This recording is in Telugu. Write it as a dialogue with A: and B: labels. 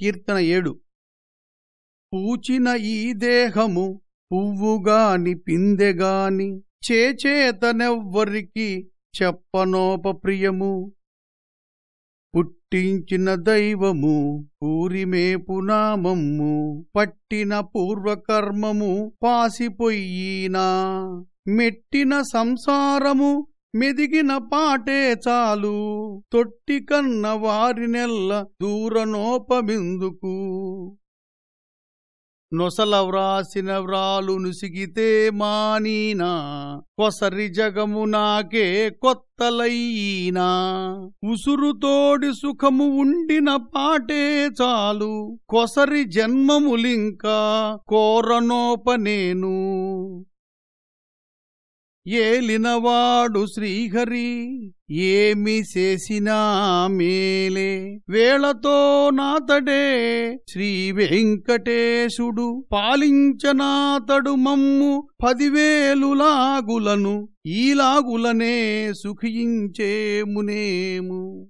A: కీర్తన ఏడు. పూచిన ఈ దేహము పువ్వుగాని పిందెగాని చేచేతనెవ్వరికి చెప్పనోపప్రియము. పుట్టించిన దైవము పూరిమేపు నామమ్ము పట్టిన పూర్వకర్మము పాసిపోయినా. మెట్టిన సంసారము మెదిగిన పాటే చాలు. తొట్టి కన్న వారినెల్ల దూరనోపమిందుకు. నొసల వ్రాసిన వ్రాలు నుసిగితే మానీనా. కొసరి జగము నాకే కొత్తలయ్యినా. ఉసురుతోడి సుఖము ఉండిన పాటే చాలు. కొసరి జన్మములింకా కోరనోపనేను ఏలినవాడు శ్రీహరి ఏమి చేసినా మేలే. వేళతో నాతడే శ్రీ వెంకటేశుడు పాలించనాతడు మమ్ము పదివేలు లాగులను ఈలాగులనే సుఖించేమునేము.